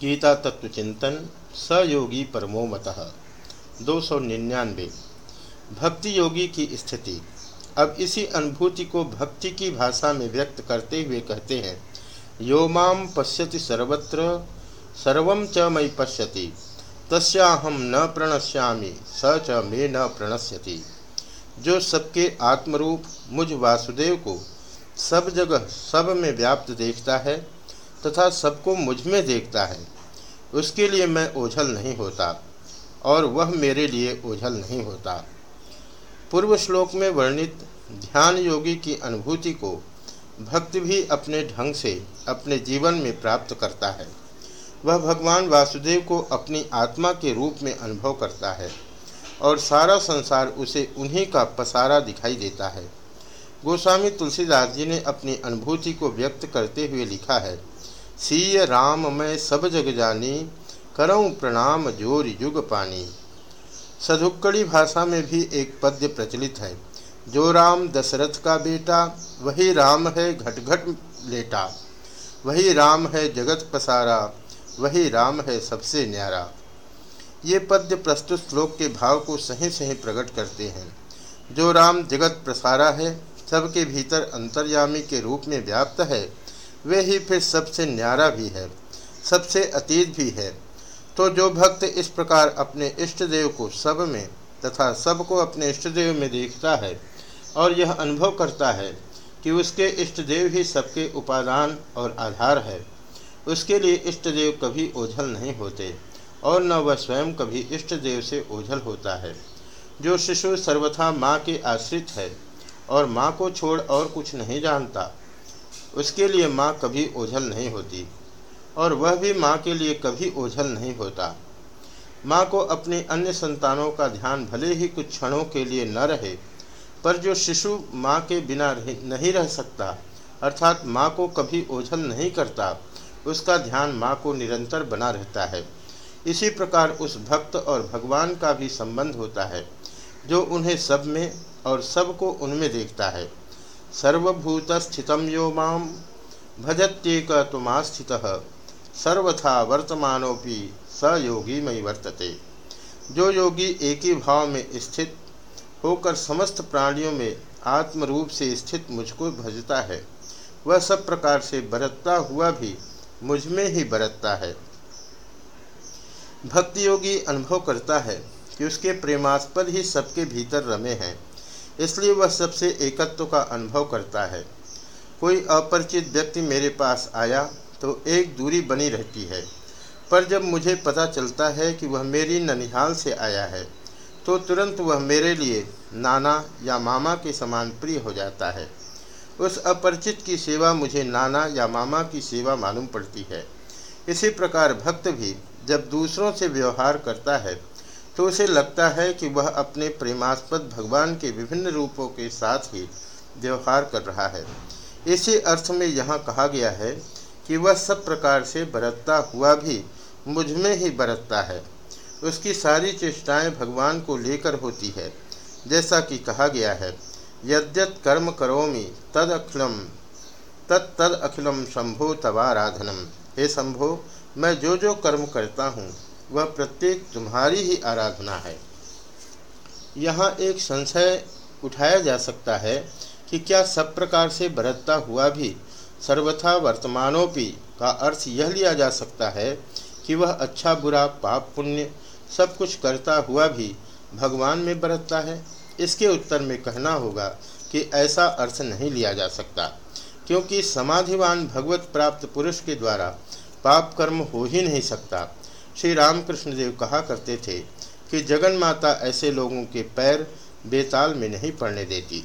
गीता तत्व चिंतन सयोगी परमो मतः। दो सौ निन्यानवे। भक्ति योगी की स्थिति। अब इसी अनुभूति को भक्ति की भाषा में व्यक्त करते हुए कहते हैं, यो माम पश्यति सर्वत्र, सर्व च मई पश्यति। तस्याहम न प्रणश्यामी, स च मे न प्रणश्यति। जो सबके आत्मरूप मुझ वासुदेव को सब जगह, सब में व्याप्त देखता है तथा सबको मुझमें देखता है। उसके लिए मैं ओझल नहीं होता, और वह मेरे लिए ओझल नहीं होता। पूर्व श्लोक में वर्णित ध्यान योगी की अनुभूति को भक्त भी अपने ढंग से अपने जीवन में प्राप्त करता है। वह भगवान वासुदेव को अपनी आत्मा के रूप में अनुभव करता है, और सारा संसार उसे उन्हीं का पसारा दिखाई देता है। गोस्वामी तुलसीदास जी ने अपनी अनुभूति को व्यक्त करते हुए लिखा है सीय राम मैं सब जग जानी, करऊँ प्रणाम ज़ोर युग पानी। सधुक्कड़ी भाषा में भी एक पद्य प्रचलित है। जो राम दशरथ का बेटा, वही राम है घट घट लेटा। वही राम है जगत पसारा, वही राम है सबसे न्यारा। ये पद्य प्रस्तुत श्लोक के भाव को सही सही प्रकट करते हैं। जो राम जगत प्रसारा है, सबके भीतर अंतर्यामी के रूप में व्याप्त है वे ही फिर सबसे न्यारा भी है, सबसे अतीत भी है। तो जो भक्त इस प्रकार अपने इष्ट देव को सब में तथा सबको अपने इष्ट देव में देखता है और यह अनुभव करता है कि उसके इष्ट देव ही सबके उपादान और आधार है। उसके लिए इष्ट देव कभी ओझल नहीं होते और न वह स्वयं कभी इष्ट देव से ओझल होता है। जो शिशु सर्वथा माँ के आश्रित है और माँ को छोड़ और कुछ नहीं जानता उसके लिए माँ कभी ओझल नहीं होती, और वह भी माँ के लिए कभी ओझल नहीं होता। माँ को अपने अन्य संतानों का ध्यान भले ही कुछ क्षणों के लिए न रहे, पर जो शिशु माँ के बिना नहीं रह सकता, अर्थात माँ को कभी ओझल नहीं करता, उसका ध्यान माँ को निरंतर बना रहता है। इसी प्रकार उस भक्त और भगवान का भी संबंध होता है, जो उन्हें सब में और सबको उनमें देखता है। सर्वभूतस्थित यो माम भजत्येक तुमास्थित सर्वथा वर्तमानोपि स योगी मई वर्तते। जो योगी एक ही भाव में स्थित होकर समस्त प्राणियों में आत्म रूप से स्थित मुझको भजता है, वह सब प्रकार से बरतता हुआ भी मुझमें ही बरतता है। भक्ति योगी अनुभव करता है कि उसके प्रेमास्पद ही सबके भीतर रमे हैं। इसलिए वह सबसे एकत्व का अनुभव करता है। कोई अपरिचित व्यक्ति मेरे पास आया तो एक दूरी बनी रहती है। पर जब मुझे पता चलता है कि वह मेरी ननिहाल से आया है तो तुरंत वह मेरे लिए नाना या मामा के समान प्रिय हो जाता है। उस अपरिचित की सेवा मुझे नाना या मामा की सेवा मालूम पड़ती है। इसी प्रकार भक्त भी जब दूसरों से व्यवहार करता है तो उसे लगता है कि वह अपने प्रेमास्पद भगवान के विभिन्न रूपों के साथ ही व्यवहार कर रहा है। इसी अर्थ में यहाँ कहा गया है कि वह सब प्रकार से बरतता हुआ भी मुझमें ही बरतता है। उसकी सारी चेष्टाएँ भगवान को लेकर होती है। जैसा कि कहा गया है, यद्यत कर्म करोमि, तद अखिलम तद तद अखिलम शंभो तवाराधनम। हे शंभो, मैं जो जो कर्म करता हूँ वह प्रत्येक तुम्हारी ही आराधना है। यहाँ एक संशय उठाया जा सकता है कि क्या सब प्रकार से बरतता हुआ भी सर्वथा वर्तमानोपि का अर्थ यह लिया जा सकता है कि वह अच्छा बुरा, पाप, पुण्य सब कुछ करता हुआ भी भगवान में बरतता है। इसके उत्तर में कहना होगा कि ऐसा अर्थ नहीं लिया जा सकता, क्योंकि समाधिवान भगवत प्राप्त पुरुष के द्वारा पाप कर्म हो ही नहीं सकता। श्री रामकृष्ण देव कहा करते थे कि जगन माता ऐसे लोगों के पैर बेताल में नहीं पड़ने देती।